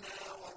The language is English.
ربنا